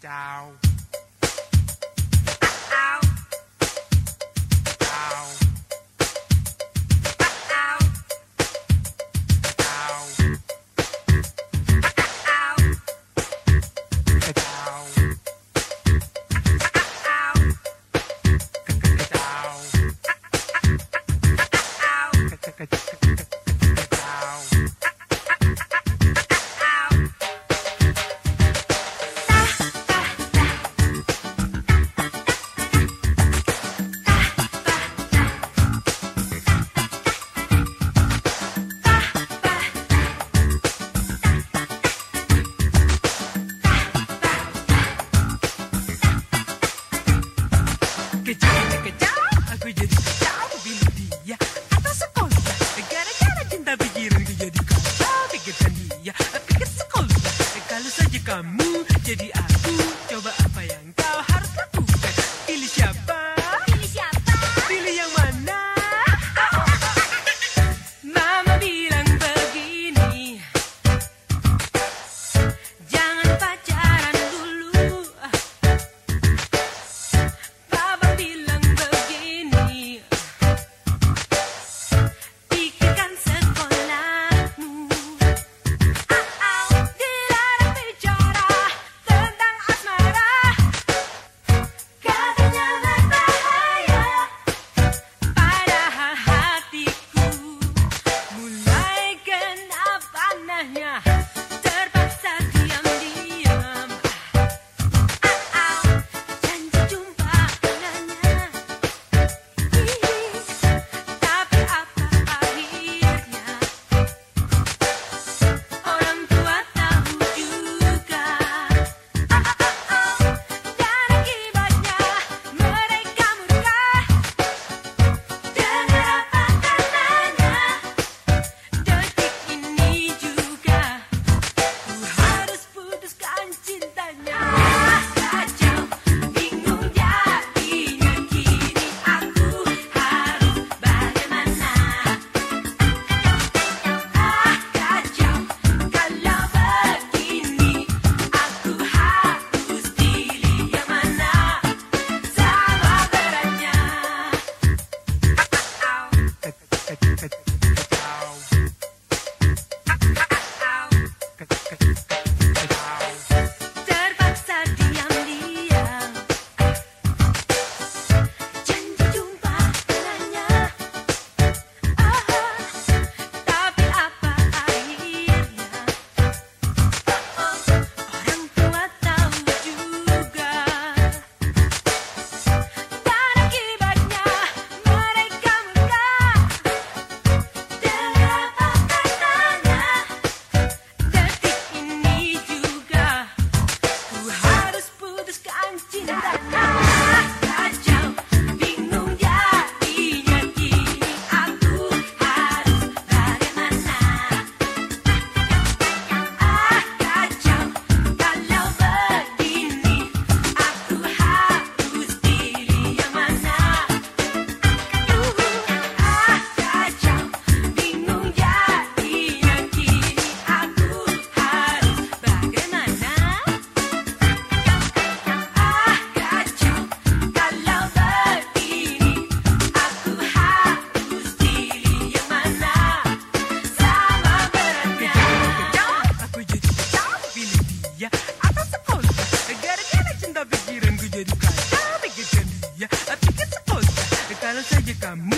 down. yeah. I think it's a push. The kind of say you got me.